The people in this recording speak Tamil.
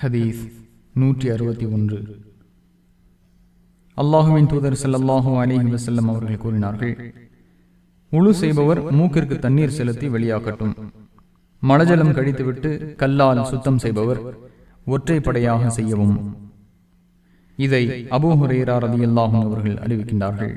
ஹதீஸ் நூற்றி அறுபத்தி ஒன்று. அல்லாஹுவின் தூதர் ஸல்லல்லாஹு அலிஹி வசல்லம் அவர்கள் கூறினார்கள் உழு செய்பவர் மூக்கிற்கு தண்ணீர் செலுத்தி வெளியாக்கட்டும் மலஜலம் கழித்துவிட்டு கல்லால் சுத்தம் செய்பவர் ஒற்றைப்படையாக செய்யவும். இதை அபூ ஹுரேரா அவர்கள் அறிவிக்கின்றார்கள்.